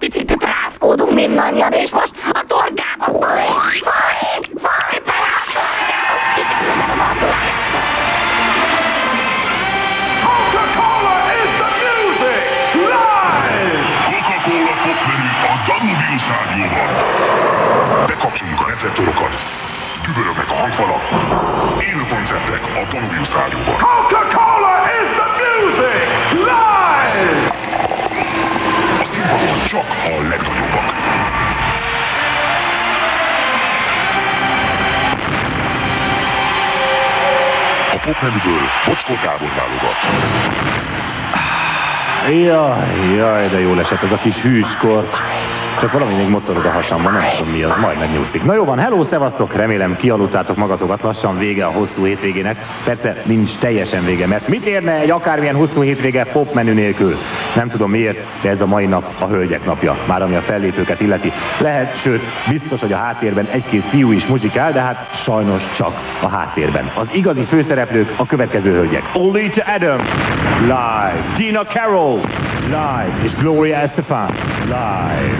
picit rázkódunk mindannyian, és most a torgába folyik, folyik, folyik, Danubius rádióban. Bekapcsoljuk a receptorokat, dübörögnek a hangfalak, élő koncertek a Danubius rádióban. Coca-Cola popmenüből Bocskor Gábor válogat. Jaj, jaj, de jól esett ez a kis hűskort. Csak valami még mocorog a hasamban, nem tudom mi az, majd megnyúszik. Na jó van, hello, szevasztok, remélem kialudtátok magatokat, lassan vége a hosszú hétvégének. Persze nincs teljesen vége, mert mit érne egy akármilyen hosszú hétvége pop menü nélkül? Nem tudom miért, de ez a mai nap a hölgyek napja, már ami a fellépőket illeti. Lehet, sőt, biztos, hogy a háttérben egy-két fiú is muzsikál, de hát sajnos csak a háttérben. Az igazi főszereplők a következő hölgyek. Olita Adam, live. Tina Carroll, live. És Gloria Estefan, live.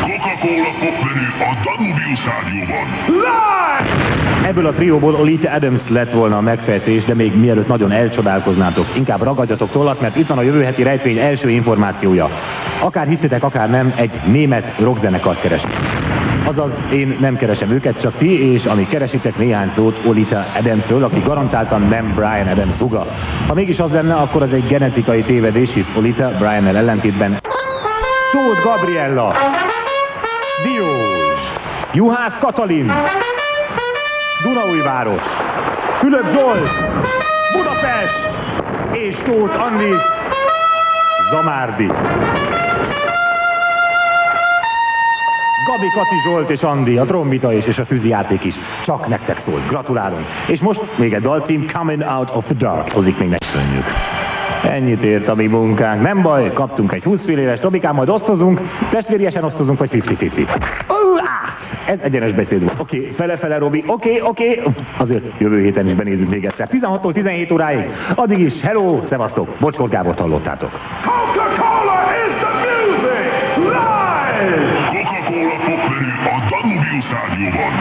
Coca-Cola popmenü a Danubius rádióban. Live! Ebből a trióból Olita Adams lett volna a megfejtés, de még mielőtt nagyon elcsodálkoznátok, inkább ragadjatok tollat, mert itt van a jövő heti rejtvény első információja. Akár hiszitek, akár nem, egy német rockzenekart keres. Azaz, én nem keresem őket, csak ti, és amíg keresitek néhány szót Olita Adamsről, aki garantáltan nem Brian Adams huga. Ha mégis az lenne, akkor az egy genetikai tévedés, hisz Olita brian ellentétben Tóth Gabriella, Diós, Juhász Katalin, Dunaújváros, Fülöp Zsolt, Budapest és Tóth Andi, Zamárdi. Gabi, Kati, Zsolt és Andi, a trombita és, és a tűzijáték is. Csak nektek szól. Gratulálunk. És most még egy dalcím, Coming Out of the Dark. Hozik még megköszönjük. Ennyit ért a mi munkánk. Nem baj, kaptunk egy 20 filléres Tobikán, majd osztozunk. Testvériesen osztozunk, vagy 50-50. Ez egyenes beszéd volt. Oké, okay, fele-fele, Robi. Oké, okay, oké. Okay. Azért jövő héten is benézünk még egyszer. 16-tól 17 óráig. Addig is, hello, szevasztok. Bocskor Gábort hallottátok. Coca-Cola is the music! Live! Coca-Cola a Danubius rádióban.